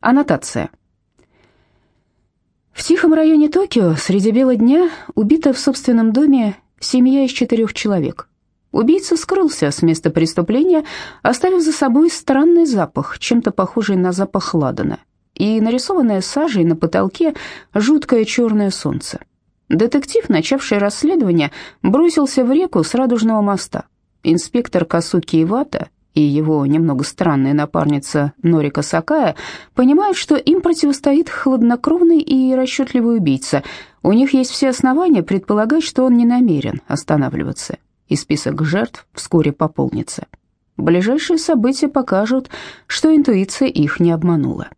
Аннотация. В тихом районе Токио среди бела дня убита в собственном доме семья из четырех человек. Убийца скрылся с места преступления, оставив за собой странный запах, чем-то похожий на запах ладана, и нарисованное сажей на потолке жуткое черное солнце. Детектив, начавший расследование, бросился в реку с Радужного моста. Инспектор Касуки Ивата и его немного странная напарница Норика Сакая понимают, что им противостоит хладнокровный и расчетливый убийца. У них есть все основания предполагать, что он не намерен останавливаться, и список жертв вскоре пополнится. Ближайшие события покажут, что интуиция их не обманула.